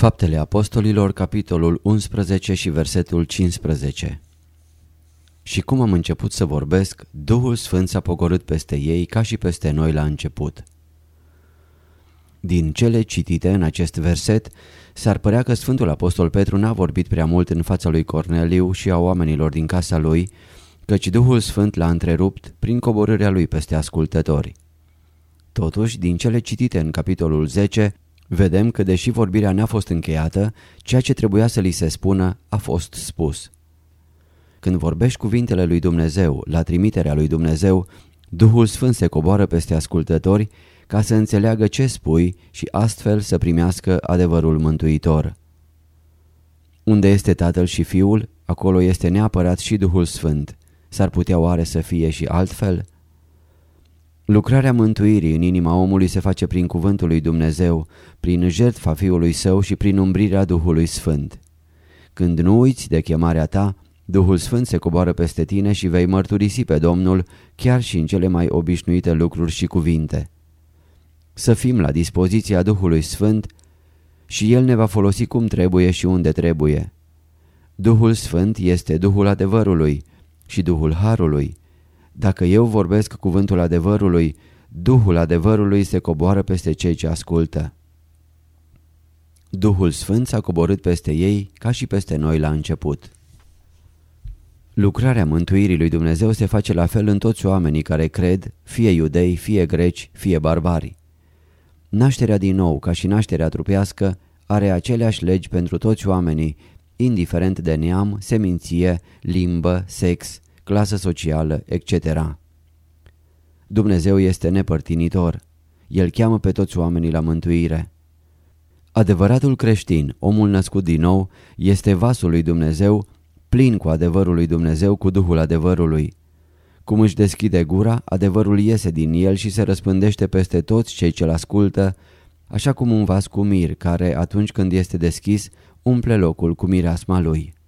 Faptele Apostolilor, capitolul 11 și versetul 15 Și cum am început să vorbesc, Duhul Sfânt s-a pogorât peste ei ca și peste noi la început. Din cele citite în acest verset, s-ar părea că Sfântul Apostol Petru n-a vorbit prea mult în fața lui Corneliu și a oamenilor din casa lui, căci Duhul Sfânt l-a întrerupt prin coborârea lui peste ascultători. Totuși, din cele citite în capitolul 10, vedem că deși vorbirea n-a fost încheiată, ceea ce trebuia să li se spună a fost spus. Când vorbești cuvintele lui Dumnezeu, la trimiterea lui Dumnezeu, Duhul Sfânt se coboară peste ascultători ca să înțeleagă ce spui și astfel să primească adevărul mântuitor. Unde este Tatăl și Fiul, acolo este neapărat și Duhul Sfânt. S-ar putea oare să fie și altfel? Lucrarea mântuirii în inima omului se face prin cuvântul lui Dumnezeu, prin jertfa Fiului Său și prin umbrirea Duhului Sfânt. Când nu uiți de chemarea ta, Duhul Sfânt se coboară peste tine și vei mărturisi pe Domnul chiar și în cele mai obișnuite lucruri și cuvinte. Să fim la dispoziția Duhului Sfânt și El ne va folosi cum trebuie și unde trebuie. Duhul Sfânt este Duhul adevărului și Duhul Harului. Dacă eu vorbesc cuvântul adevărului, Duhul adevărului se coboară peste cei ce ascultă. Duhul Sfânt s-a coborât peste ei ca și peste noi la început. Lucrarea mântuirii lui Dumnezeu se face la fel în toți oamenii care cred, fie iudei, fie greci, fie barbari. Nașterea din nou, ca și nașterea trupească, are aceleași legi pentru toți oamenii, indiferent de neam, seminție, limbă, sex, clasă socială, etc. Dumnezeu este nepărtinitor. El cheamă pe toți oamenii la mântuire. Adevăratul creștin, omul născut din nou, este vasul lui Dumnezeu, plin cu adevărul lui Dumnezeu, cu Duhul adevărului. Cum își deschide gura, adevărul iese din el și se răspândește peste toți cei ce-l ascultă, așa cum un vas cu mir, care, atunci când este deschis, umple locul cu mireasma lui.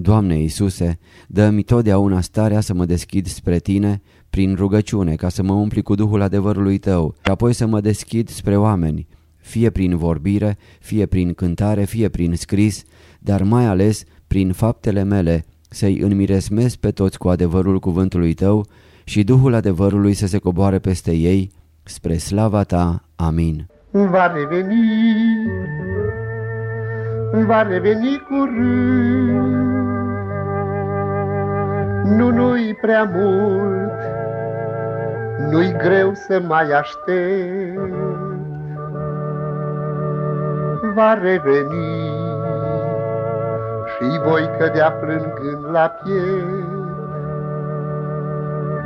Doamne Iisuse, dă-mi totdeauna starea să mă deschid spre Tine prin rugăciune ca să mă umpli cu Duhul adevărului Tău și apoi să mă deschid spre oameni, fie prin vorbire, fie prin cântare, fie prin scris, dar mai ales prin faptele mele să-i înmiresmesc pe toți cu adevărul cuvântului Tău și Duhul adevărului să se coboare peste ei, spre slava Ta. Amin. Va reveni, va reveni curând, nu nu-i prea mult, nu-i greu să mai aștept. Va reveni și voi cădea plângând la piept.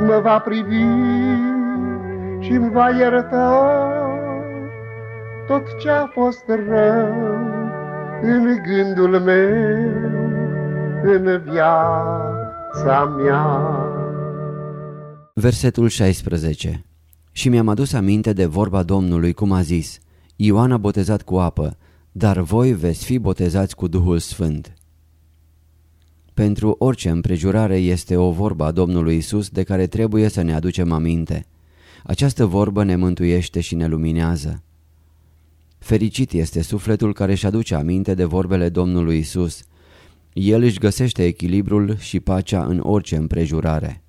Mă va privi și îmi va ierta tot ce a fost rău în gândul meu, în viața mea. Versetul 16 Și mi-am adus aminte de vorba Domnului cum a zis, Ioan a botezat cu apă, dar voi veți fi botezați cu Duhul Sfânt. Pentru orice împrejurare este o vorbă a Domnului Isus de care trebuie să ne aducem aminte. Această vorbă ne mântuiește și ne luminează. Fericit este sufletul care își aduce aminte de vorbele Domnului Isus. El își găsește echilibrul și pacea în orice împrejurare.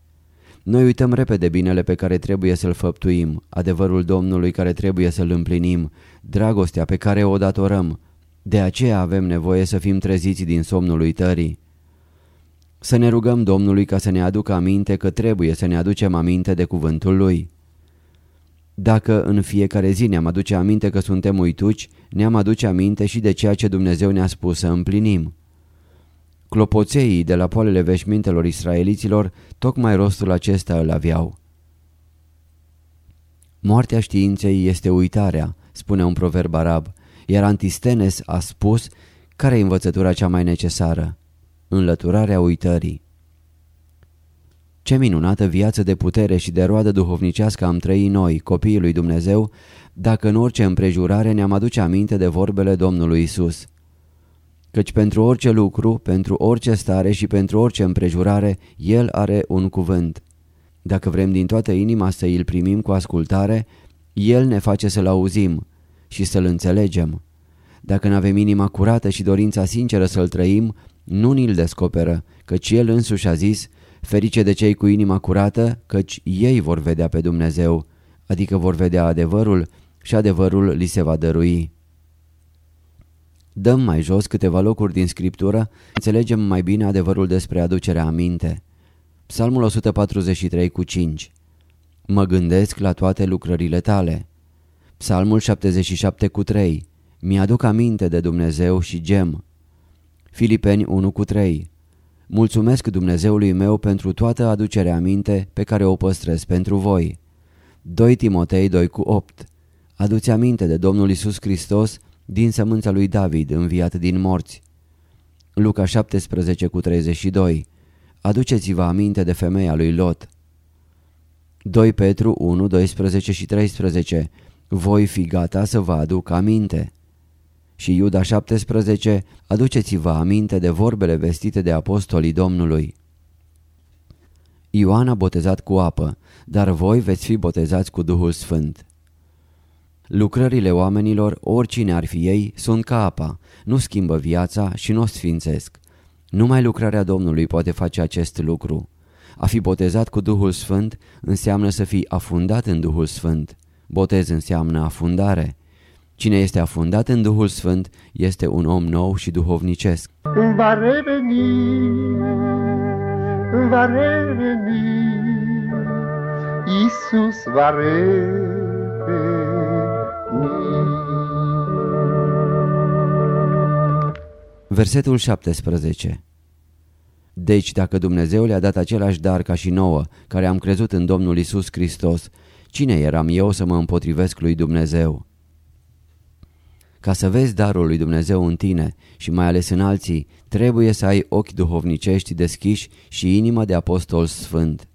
Noi uităm repede binele pe care trebuie să-l făptuim, adevărul Domnului care trebuie să-l împlinim, dragostea pe care o datorăm, De aceea avem nevoie să fim treziți din somnul uitării. Să ne rugăm Domnului ca să ne aducă aminte că trebuie să ne aducem aminte de cuvântul Lui. Dacă în fiecare zi ne-am aduce aminte că suntem uituci, ne-am aduce aminte și de ceea ce Dumnezeu ne-a spus să împlinim. Clopoțeii de la poalele veșmintelor israeliților tocmai rostul acesta îl aveau. Moartea științei este uitarea, spune un proverb arab, iar Antistenes a spus care e învățătura cea mai necesară? Înlăturarea uitării. Ce minunată viață de putere și de roadă duhovnicească am trăit noi, copiii lui Dumnezeu, dacă în orice împrejurare ne-am aduce aminte de vorbele Domnului Isus. Căci pentru orice lucru, pentru orice stare și pentru orice împrejurare, El are un cuvânt. Dacă vrem din toată inima să îl primim cu ascultare, El ne face să-L auzim și să-L înțelegem. Dacă nu avem inima curată și dorința sinceră să-L trăim, nu ni-L descoperă, căci El însuși a zis, ferice de cei cu inima curată, căci ei vor vedea pe Dumnezeu, adică vor vedea adevărul și adevărul li se va dărui. Dăm mai jos câteva locuri din Scriptură, înțelegem mai bine adevărul despre aducerea aminte. Psalmul 143 cu 5 Mă gândesc la toate lucrările tale. Psalmul 77 cu 3 Mi-aduc aminte de Dumnezeu și gem. Filipeni 1 cu 3 Mulțumesc Dumnezeului meu pentru toată aducerea aminte pe care o păstrez pentru voi. 2 Timotei 2 cu 8 Aduți aminte de Domnul Isus Hristos din sămânța lui David înviat din morți. Luca 17 cu 32 Aduceți-vă aminte de femeia lui Lot. 2 Petru 1, 12 și 13 Voi fi gata să vă aduc aminte. Și Iuda 17 Aduceți-vă aminte de vorbele vestite de apostolii Domnului. Ioan a botezat cu apă, dar voi veți fi botezați cu Duhul Sfânt. Lucrările oamenilor, oricine ar fi ei, sunt ca apa, nu schimbă viața și nu o sfințesc. Numai lucrarea Domnului poate face acest lucru. A fi botezat cu Duhul Sfânt înseamnă să fii afundat în Duhul Sfânt. Botez înseamnă afundare. Cine este afundat în Duhul Sfânt este un om nou și duhovnicesc. Va reveni, va reveni, Iisus va reveni. Versetul 17 Deci dacă Dumnezeu le-a dat același dar ca și nouă, care am crezut în Domnul Isus Hristos, cine eram eu să mă împotrivesc lui Dumnezeu? Ca să vezi darul lui Dumnezeu în tine și mai ales în alții, trebuie să ai ochi duhovnicești deschiși și inimă de apostol sfânt.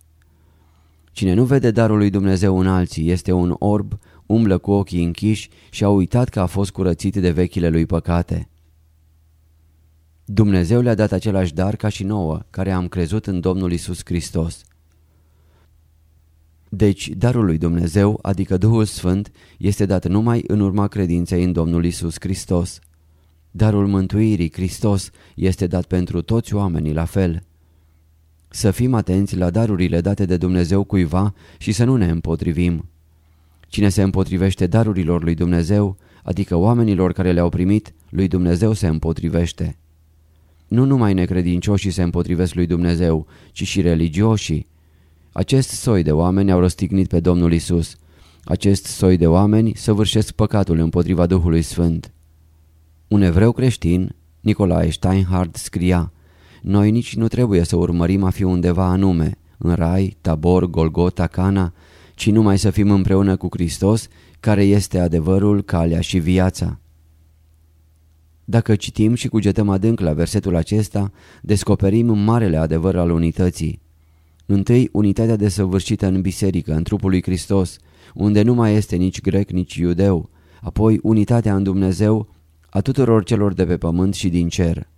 Cine nu vede darul lui Dumnezeu în alții este un orb, umblă cu ochii închiși și a uitat că a fost curățit de vechile lui păcate. Dumnezeu le-a dat același dar ca și nouă, care am crezut în Domnul Isus Hristos. Deci, darul lui Dumnezeu, adică Duhul Sfânt, este dat numai în urma credinței în Domnul Isus Hristos. Darul mântuirii, Hristos, este dat pentru toți oamenii la fel. Să fim atenți la darurile date de Dumnezeu cuiva și să nu ne împotrivim. Cine se împotrivește darurilor lui Dumnezeu, adică oamenilor care le-au primit, lui Dumnezeu se împotrivește. Nu numai necredincioșii se împotrivesc lui Dumnezeu, ci și religioșii. Acest soi de oameni au răstignit pe Domnul Isus. Acest soi de oameni săvârșesc păcatul împotriva Duhului Sfânt. Un evreu creștin, Nicolae Steinhardt, scria Noi nici nu trebuie să urmărim a fi undeva anume, în rai, tabor, Golgota, Cana, ci numai să fim împreună cu Hristos, care este adevărul, calea și viața. Dacă citim și cugetăm adânc la versetul acesta, descoperim marele adevăr al unității. Întâi, unitatea desăvârșită în biserică, în trupul lui Hristos, unde nu mai este nici grec, nici iudeu, apoi unitatea în Dumnezeu a tuturor celor de pe pământ și din cer.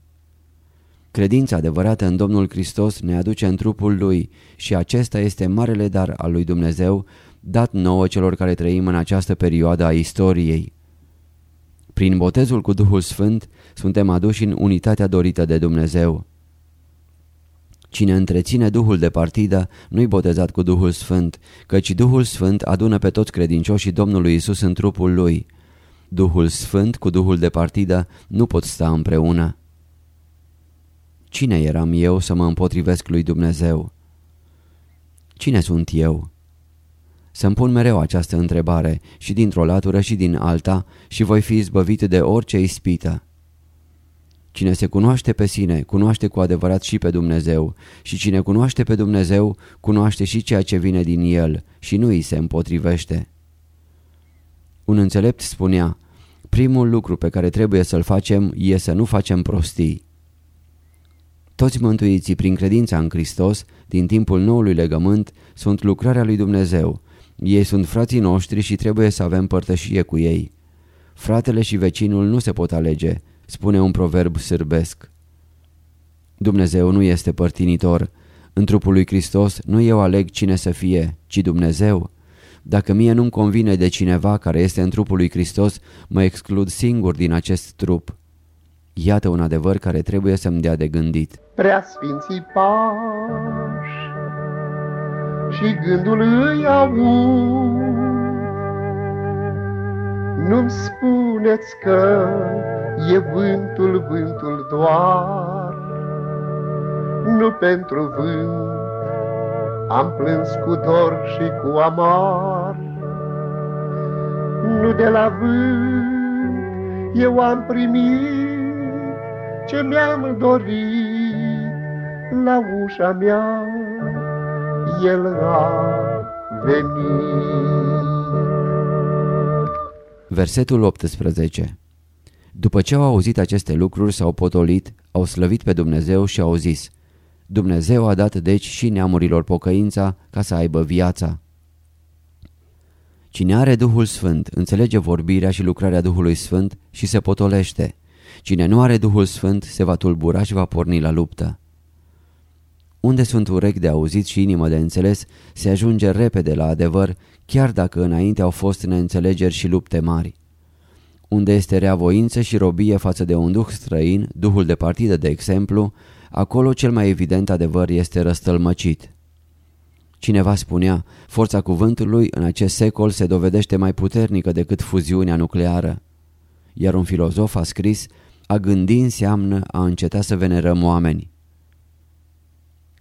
Credința adevărată în Domnul Hristos ne aduce în trupul Lui și acesta este marele dar al lui Dumnezeu dat nouă celor care trăim în această perioadă a istoriei. Prin botezul cu Duhul Sfânt suntem aduși în unitatea dorită de Dumnezeu. Cine întreține Duhul de partidă nu-i botezat cu Duhul Sfânt, căci Duhul Sfânt adună pe toți credincioșii Domnului Isus în trupul Lui. Duhul Sfânt cu Duhul de partidă nu pot sta împreună. Cine eram eu să mă împotrivesc lui Dumnezeu? Cine sunt eu? Să-mi pun mereu această întrebare și dintr-o latură și din alta și voi fi izbăvit de orice ispită. Cine se cunoaște pe sine, cunoaște cu adevărat și pe Dumnezeu și cine cunoaște pe Dumnezeu, cunoaște și ceea ce vine din El și nu îi se împotrivește. Un înțelept spunea, primul lucru pe care trebuie să-l facem e să nu facem prostii. Toți mântuiții prin credința în Hristos, din timpul noului legământ, sunt lucrarea lui Dumnezeu. Ei sunt frații noștri și trebuie să avem părtășie cu ei. Fratele și vecinul nu se pot alege, spune un proverb sârbesc. Dumnezeu nu este părtinitor. În trupul lui Hristos nu eu aleg cine să fie, ci Dumnezeu. Dacă mie nu-mi convine de cineva care este în trupul lui Hristos, mă exclud singur din acest trup. Iată un adevăr care trebuie să-mi dea de gândit. Prea sfinții pași și gândul îi aud. Nu-mi spuneți că e vântul, vântul doar. Nu pentru vânt am plâns cu dor și cu amar. Nu de la vânt eu am primit ce mi-am dorit la ușa mea. El a venit. Versetul 18 După ce au auzit aceste lucruri, s-au potolit, au slăvit pe Dumnezeu și au zis Dumnezeu a dat deci și neamurilor pocăința ca să aibă viața. Cine are Duhul Sfânt înțelege vorbirea și lucrarea Duhului Sfânt și se potolește. Cine nu are Duhul Sfânt se va tulbura și va porni la luptă. Unde sunt urechi de auzit și inimă de înțeles, se ajunge repede la adevăr, chiar dacă înainte au fost neînțelegeri și lupte mari. Unde este reavoință și robie față de un duh străin, duhul de partidă de exemplu, acolo cel mai evident adevăr este răstălmăcit. Cineva spunea, forța cuvântului în acest secol se dovedește mai puternică decât fuziunea nucleară. Iar un filozof a scris, a gândi înseamnă a înceta să venerăm oameni.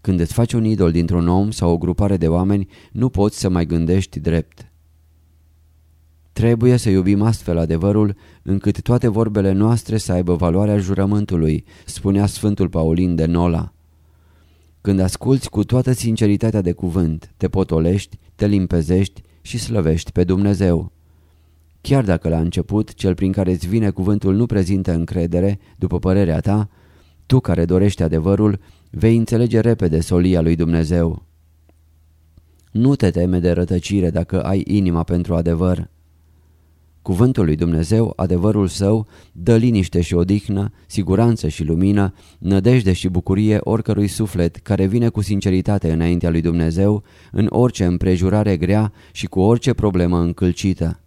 Când îți faci un idol dintr-un om sau o grupare de oameni, nu poți să mai gândești drept. Trebuie să iubim astfel adevărul încât toate vorbele noastre să aibă valoarea jurământului, spunea Sfântul Paulin de Nola. Când asculți cu toată sinceritatea de cuvânt, te potolești, te limpezești și slăvești pe Dumnezeu. Chiar dacă la început cel prin care îți vine cuvântul nu prezintă încredere, după părerea ta, tu care dorești adevărul, vei înțelege repede solia lui Dumnezeu. Nu te teme de rătăcire dacă ai inima pentru adevăr. Cuvântul lui Dumnezeu, adevărul său, dă liniște și odihnă, siguranță și lumină, nădejde și bucurie oricărui suflet care vine cu sinceritate înaintea lui Dumnezeu, în orice împrejurare grea și cu orice problemă încălcită.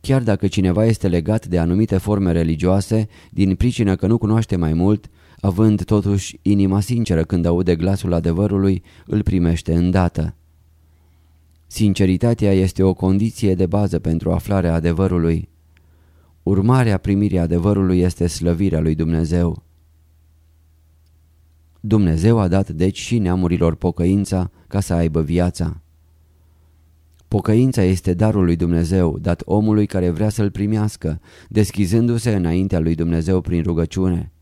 Chiar dacă cineva este legat de anumite forme religioase, din pricină că nu cunoaște mai mult, având totuși inima sinceră când aude glasul adevărului, îl primește îndată. Sinceritatea este o condiție de bază pentru aflarea adevărului. Urmarea primirii adevărului este slăvirea lui Dumnezeu. Dumnezeu a dat deci și neamurilor pocăința ca să aibă viața. Pocăința este darul lui Dumnezeu, dat omului care vrea să-l primească, deschizându-se înaintea lui Dumnezeu prin rugăciune.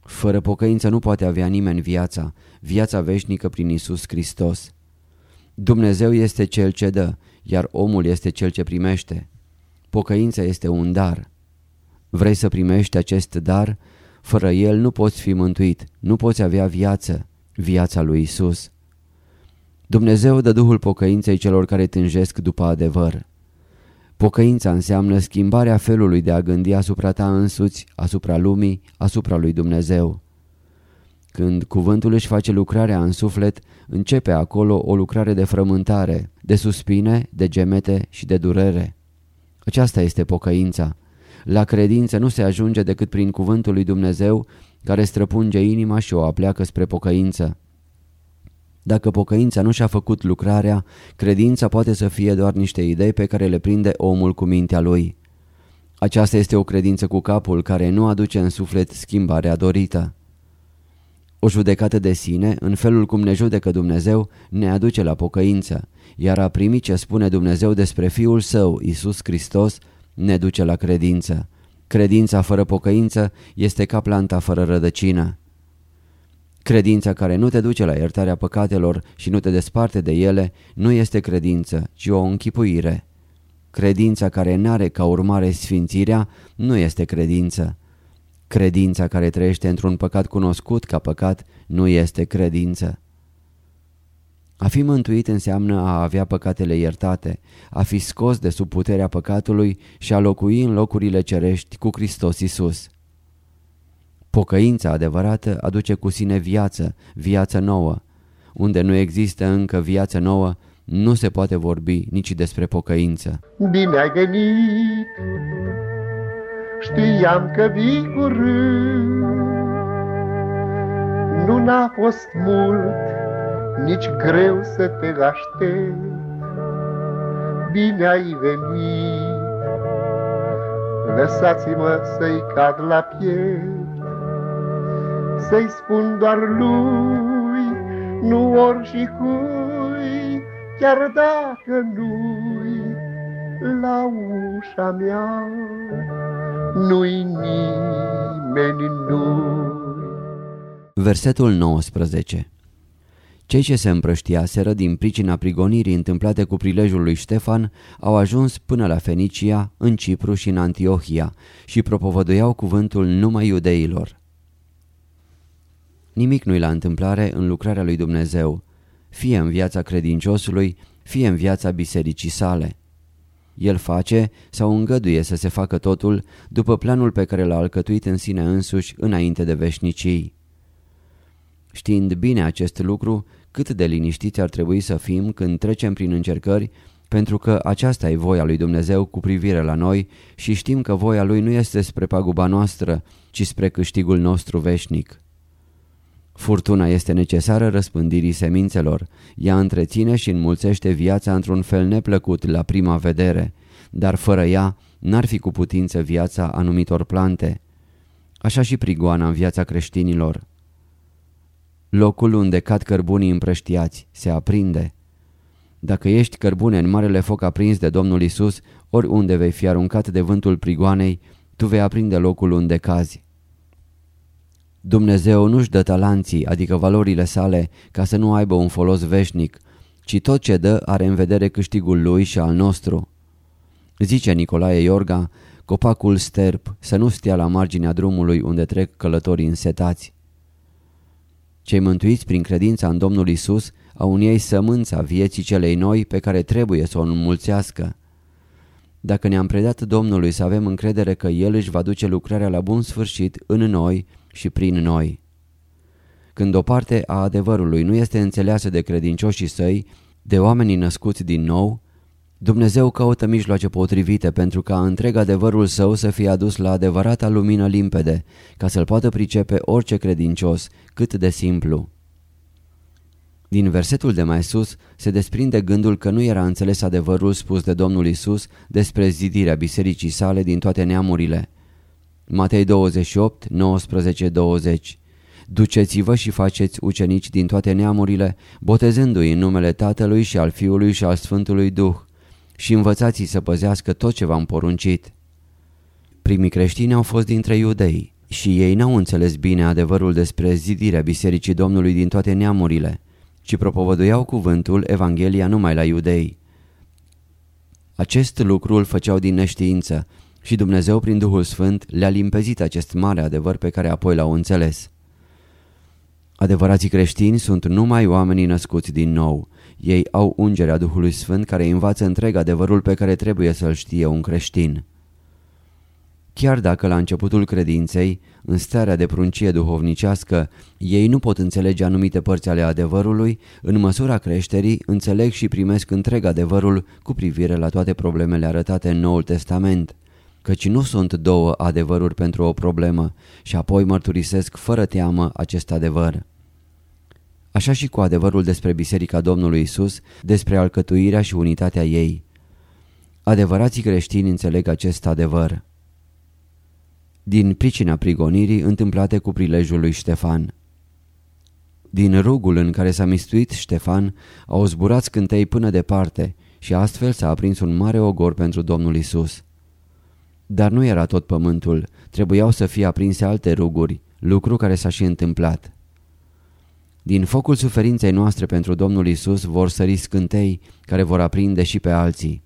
Fără pocăință nu poate avea nimeni viața, viața veșnică prin Isus Hristos. Dumnezeu este Cel ce dă, iar omul este Cel ce primește. Pocăința este un dar. Vrei să primești acest dar? Fără el nu poți fi mântuit, nu poți avea viață, viața lui Isus. Dumnezeu dă Duhul pocăinței celor care tânjesc după adevăr. Pocăința înseamnă schimbarea felului de a gândi asupra ta însuți, asupra lumii, asupra lui Dumnezeu. Când cuvântul își face lucrarea în suflet, începe acolo o lucrare de frământare, de suspine, de gemete și de durere. Aceasta este pocăința. La credință nu se ajunge decât prin cuvântul lui Dumnezeu care străpunge inima și o apleacă spre pocăință. Dacă pocăința nu și-a făcut lucrarea, credința poate să fie doar niște idei pe care le prinde omul cu mintea lui. Aceasta este o credință cu capul care nu aduce în suflet schimbarea dorită. O judecată de sine, în felul cum ne judecă Dumnezeu, ne aduce la pocăință, iar a primi ce spune Dumnezeu despre Fiul Său, Isus Hristos, ne duce la credință. Credința fără pocăință este ca planta fără rădăcină. Credința care nu te duce la iertarea păcatelor și nu te desparte de ele nu este credință, ci o închipuire. Credința care n-are ca urmare sfințirea nu este credință. Credința care trăiește într-un păcat cunoscut ca păcat nu este credință. A fi mântuit înseamnă a avea păcatele iertate, a fi scos de sub puterea păcatului și a locui în locurile cerești cu Hristos Isus. Pocăința adevărată aduce cu sine viață, viață nouă. Unde nu există încă viață nouă, nu se poate vorbi nici despre pocăință. Bine ai venit, știam că vii curând, nu n-a fost mult, nici greu să te aștept. Bine ai venit, lăsați-mă să-i cad la piept, să-i spun doar lui, nu ori și cui, chiar dacă nu-i la ușa mea, nu-i nimeni, nu Versetul 19 cei ce se împrăștiaseră din pricina prigonirii întâmplate cu prilejul lui Ștefan au ajuns până la Fenicia, în Cipru și în Antiohia și propovăduiau cuvântul numai iudeilor. Nimic nu-i la întâmplare în lucrarea lui Dumnezeu, fie în viața credinciosului, fie în viața bisericii sale. El face sau îngăduie să se facă totul după planul pe care l-a alcătuit în sine însuși înainte de veșnicii. Știind bine acest lucru, cât de liniștiți ar trebui să fim când trecem prin încercări, pentru că aceasta e voia lui Dumnezeu cu privire la noi și știm că voia lui nu este spre paguba noastră, ci spre câștigul nostru veșnic. Furtuna este necesară răspândirii semințelor. Ea întreține și înmulțește viața într-un fel neplăcut la prima vedere, dar fără ea n-ar fi cu putință viața anumitor plante. Așa și prigoana în viața creștinilor. Locul unde cad cărbunii împrăștiați se aprinde. Dacă ești cărbune în marele foc aprins de Domnul Isus, oriunde vei fi aruncat de vântul prigoanei, tu vei aprinde locul unde cazi. Dumnezeu nu-și dă talanții, adică valorile sale, ca să nu aibă un folos veșnic, ci tot ce dă are în vedere câștigul lui și al nostru. Zice Nicolae Iorga, copacul sterp să nu stea la marginea drumului unde trec călătorii însetați. Cei mântuiți prin credința în Domnul Isus au în ei sămânța vieții celei noi pe care trebuie să o înmulțească. Dacă ne-am predat Domnului să avem încredere că El își va duce lucrarea la bun sfârșit în noi și prin noi. Când o parte a adevărului nu este înțeleasă de credincioșii săi, de oamenii născuți din nou, Dumnezeu caută mijloace potrivite pentru ca întreg adevărul său să fie adus la adevărata lumină limpede, ca să-l poată pricepe orice credincios, cât de simplu. Din versetul de mai sus se desprinde gândul că nu era înțeles adevărul spus de Domnul Isus despre zidirea bisericii sale din toate neamurile. Matei 28, 19, 20 Duceți-vă și faceți ucenici din toate neamurile, botezându-i în numele Tatălui și al Fiului și al Sfântului Duh și învățați să păzească tot ce v-am poruncit. Primii creștini au fost dintre iudei și ei n-au înțeles bine adevărul despre zidirea Bisericii Domnului din toate neamurile, ci propovăduiau cuvântul Evanghelia numai la iudei. Acest lucru îl făceau din neștiință și Dumnezeu prin Duhul Sfânt le-a limpezit acest mare adevăr pe care apoi l-au înțeles. Adevărații creștini sunt numai oamenii născuți din nou. Ei au ungerea Duhului Sfânt care învață întreg adevărul pe care trebuie să-l știe un creștin. Chiar dacă la începutul credinței, în starea de pruncie duhovnicească, ei nu pot înțelege anumite părți ale adevărului, în măsura creșterii înțeleg și primesc întreg adevărul cu privire la toate problemele arătate în Noul Testament, căci nu sunt două adevăruri pentru o problemă și apoi mărturisesc fără teamă acest adevăr. Așa și cu adevărul despre Biserica Domnului Isus, despre alcătuirea și unitatea ei. Adevărații creștini înțeleg acest adevăr. din pricina prigonirii întâmplate cu prilejul lui Ștefan. Din rugul în care s-a mistuit Ștefan au zburat scântei până departe și astfel s-a aprins un mare ogor pentru Domnul Isus. Dar nu era tot pământul, trebuiau să fie aprinse alte ruguri, lucru care s-a și întâmplat. Din focul suferinței noastre pentru Domnul Isus vor sări scântei care vor aprinde și pe alții.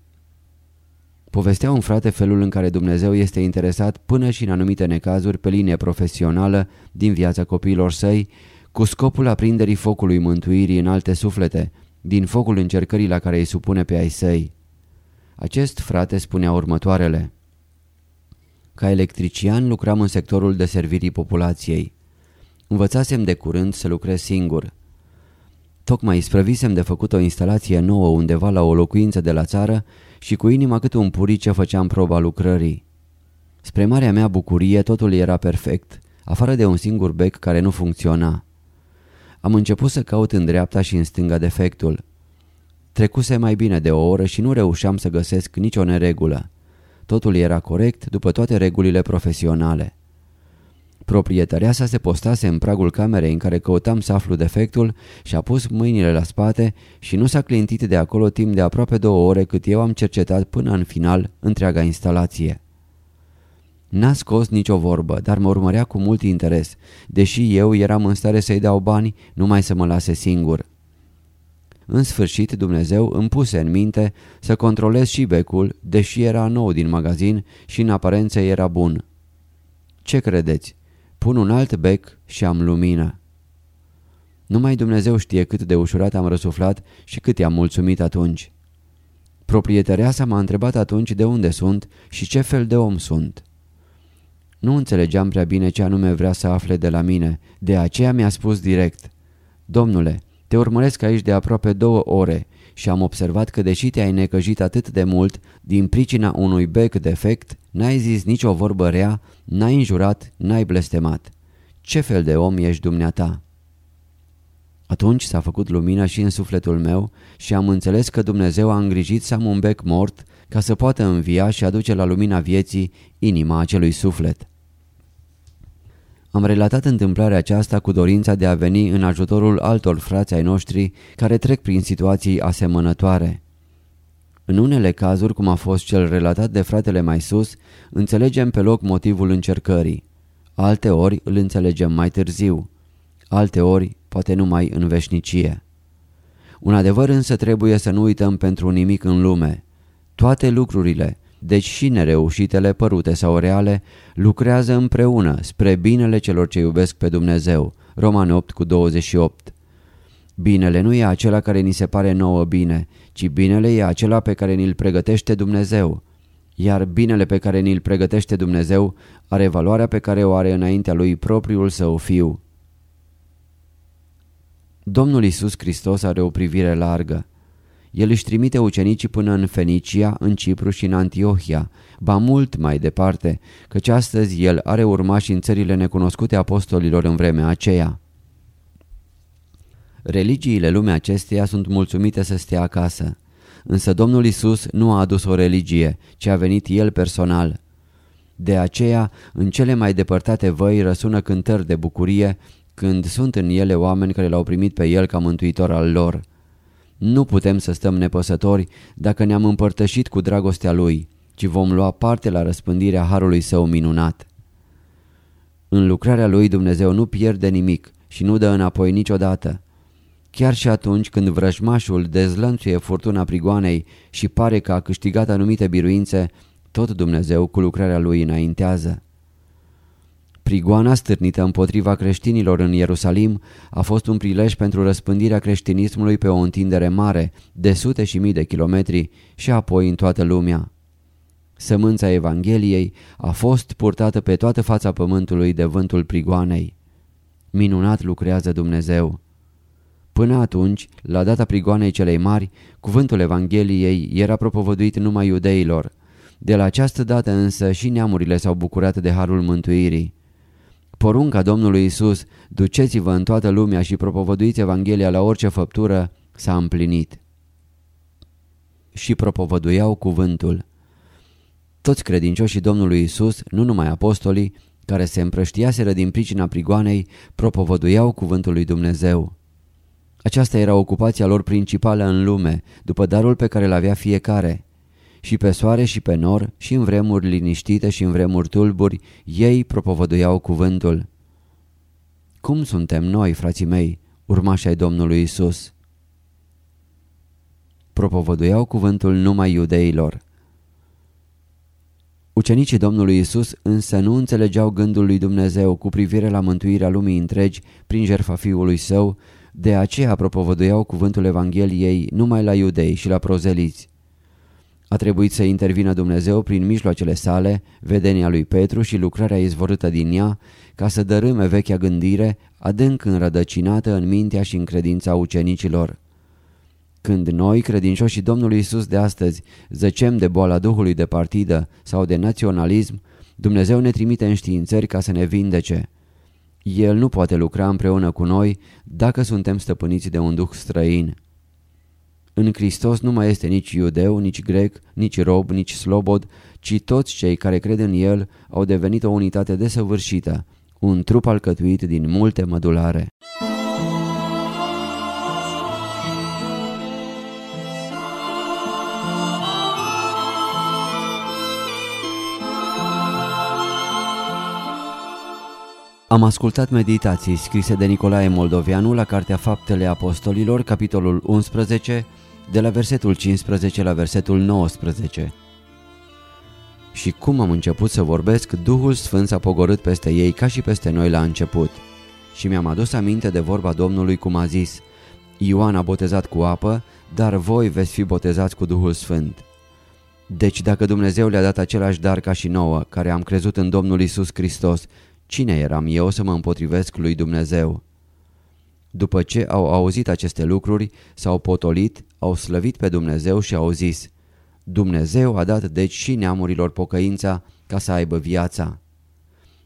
Povestea un frate felul în care Dumnezeu este interesat până și în anumite necazuri pe linie profesională din viața copiilor săi, cu scopul aprinderii focului mântuirii în alte suflete, din focul încercării la care îi supune pe ai săi. Acest frate spunea următoarele. Ca electrician lucram în sectorul de servirii populației. Învățasem de curând să lucrez singur. Tocmai sprăvisem de făcut o instalație nouă undeva la o locuință de la țară și cu inima cât un purice făceam proba lucrării. Spre marea mea bucurie totul era perfect, afară de un singur bec care nu funcționa. Am început să caut în dreapta și în stânga defectul. Trecuse mai bine de o oră și nu reușeam să găsesc nicio neregulă. Totul era corect după toate regulile profesionale. Proprietăreasa se postase în pragul camerei în care căutam să aflu defectul și a pus mâinile la spate și nu s-a clintit de acolo timp de aproape două ore cât eu am cercetat până în final întreaga instalație. N-a scos nicio vorbă, dar mă urmărea cu mult interes, deși eu eram în stare să-i dau bani numai să mă lase singur. În sfârșit, Dumnezeu îmi puse în minte să controlez și becul, deși era nou din magazin și în aparență era bun. Ce credeți? Pun un alt bec și am lumină. Numai Dumnezeu știe cât de ușurat am răsuflat și cât i-am mulțumit atunci. Proprietărea sa m-a întrebat atunci de unde sunt și ce fel de om sunt. Nu înțelegeam prea bine ce anume vrea să afle de la mine, de aceea mi-a spus direct. Domnule, te urmăresc aici de aproape două ore și am observat că deși te-ai necăjit atât de mult, din pricina unui bec defect, n-ai zis nicio vorbă rea, n-ai înjurat, n-ai blestemat. Ce fel de om ești dumneata? Atunci s-a făcut lumină și în sufletul meu și am înțeles că Dumnezeu a îngrijit să am un bec mort ca să poată învia și aduce la lumina vieții inima acelui suflet. Am relatat întâmplarea aceasta cu dorința de a veni în ajutorul altor frați ai noștri care trec prin situații asemănătoare. În unele cazuri, cum a fost cel relatat de fratele mai sus, înțelegem pe loc motivul încercării. Alte ori îl înțelegem mai târziu. Alte ori, poate numai în veșnicie. Un adevăr însă trebuie să nu uităm pentru nimic în lume. Toate lucrurile, deci și nereușitele, părute sau reale, lucrează împreună spre binele celor ce iubesc pe Dumnezeu. Roman 8 cu 28 Binele nu e acela care ni se pare nouă bine, ci binele e acela pe care ni-l pregătește Dumnezeu. Iar binele pe care ni-l pregătește Dumnezeu are valoarea pe care o are înaintea lui propriul său fiu. Domnul Isus Hristos are o privire largă. El își trimite ucenicii până în Fenicia, în Cipru și în Antiohia, ba mult mai departe, căci astăzi el are urmași în țările necunoscute apostolilor în vremea aceea. Religiile lumea acesteia sunt mulțumite să stea acasă. Însă Domnul Isus nu a adus o religie, ci a venit El personal. De aceea, în cele mai depărtate văi răsună cântări de bucurie când sunt în ele oameni care l-au primit pe El ca mântuitor al lor. Nu putem să stăm nepăsători dacă ne-am împărtășit cu dragostea Lui, ci vom lua parte la răspândirea Harului Său minunat. În lucrarea Lui Dumnezeu nu pierde nimic și nu dă înapoi niciodată. Chiar și atunci când vrăjmașul dezlănțuie furtuna prigoanei și pare că a câștigat anumite biruințe, tot Dumnezeu cu lucrarea lui înaintează. Prigoana stârnită împotriva creștinilor în Ierusalim a fost un prilej pentru răspândirea creștinismului pe o întindere mare, de sute și mii de kilometri și apoi în toată lumea. Sămânța Evangheliei a fost purtată pe toată fața pământului de vântul prigoanei. Minunat lucrează Dumnezeu! Până atunci, la data prigoanei celei mari, cuvântul Evangheliei era propovăduit numai iudeilor. De la această dată însă și neamurile s-au bucurat de harul mântuirii. Porunca Domnului Isus, duceți-vă în toată lumea și propovăduiți Evanghelia la orice făptură, s-a împlinit. Și propovăduiau cuvântul. Toți credincioșii Domnului Isus, nu numai apostolii, care se împrăștiaseră din pricina prigoanei, propovăduiau cuvântul lui Dumnezeu. Aceasta era ocupația lor principală în lume, după darul pe care îl avea fiecare. Și pe soare și pe nor, și în vremuri liniștite și în vremuri tulburi, ei propovăduiau cuvântul. Cum suntem noi, frații mei, urmași ai Domnului Isus? Propovăduiau cuvântul numai iudeilor. Ucenicii Domnului Isus însă nu înțelegeau gândul lui Dumnezeu cu privire la mântuirea lumii întregi prin jertfa Fiului Său, de aceea propovăduiau cuvântul Evangheliei numai la iudei și la prozeliți. A trebuit să intervină Dumnezeu prin mijloacele sale, vedenia lui Petru și lucrarea izvorâtă din ea, ca să dărâme vechea gândire, adânc înrădăcinată în mintea și în credința ucenicilor. Când noi, credincioșii Domnului Isus de astăzi, zăcem de boala Duhului de partidă sau de naționalism, Dumnezeu ne trimite în științări ca să ne vindece. El nu poate lucra împreună cu noi dacă suntem stăpâniți de un duh străin. În Hristos nu mai este nici iudeu, nici grec, nici rob, nici slobod, ci toți cei care cred în El au devenit o unitate desăvârșită, un trup alcătuit din multe mădulare. Am ascultat meditații scrise de Nicolae Moldovianu la Cartea Faptele Apostolilor, capitolul 11, de la versetul 15 la versetul 19. Și cum am început să vorbesc, Duhul Sfânt s-a pogorât peste ei ca și peste noi la început. Și mi-am adus aminte de vorba Domnului cum a zis, Ioan a botezat cu apă, dar voi veți fi botezați cu Duhul Sfânt. Deci dacă Dumnezeu le-a dat același dar ca și nouă, care am crezut în Domnul Isus Hristos, cine eram eu să mă împotrivesc lui Dumnezeu? După ce au auzit aceste lucruri, s-au potolit, au slăvit pe Dumnezeu și au zis, Dumnezeu a dat deci și neamurilor pocăința ca să aibă viața.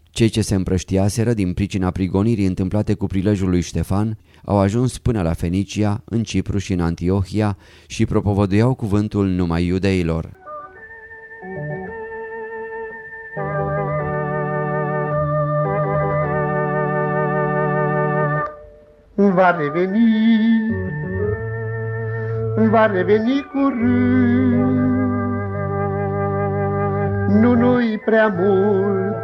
Cei ce se împrăștiaseră din pricina prigonirii întâmplate cu prilejul lui Ștefan au ajuns până la Fenicia, în Cipru și în Antiohia și propovăduiau cuvântul numai iudeilor. va reveni, va reveni curând. Nu, nu-i prea mult,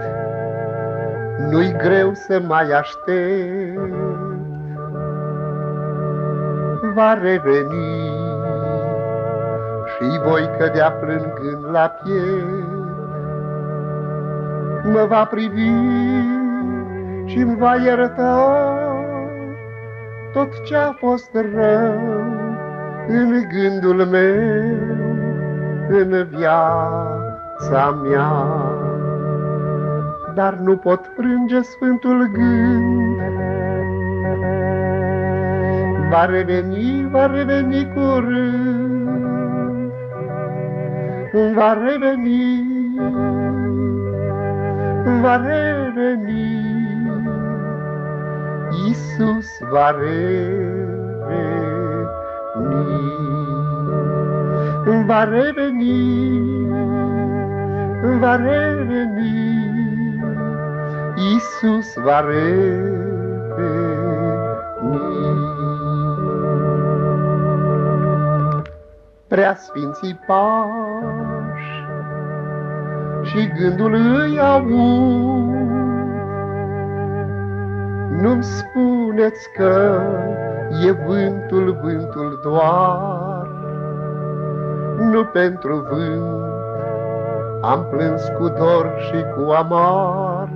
nu-i greu să mai aștept. Va reveni și voi cădea plângând la piept. Mă va privi și-mi va ierta tot ce-a fost rău în gândul meu, în viața mea. Dar nu pot frânge sfântul gând, va reveni, va reveni curând, va reveni, va reveni. Iisus va reveni, va reveni, va reveni, Iisus va reveni. Prea sfinții pași și gândul îi aud, nu-mi spuneți că e vântul, vântul doar, Nu pentru vânt am plâns cu dor și cu amar.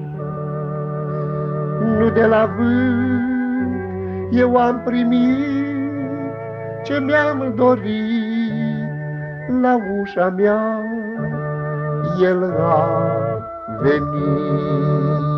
Nu de la vânt eu am primit ce mi-am dorit la ușa mea, El a venit.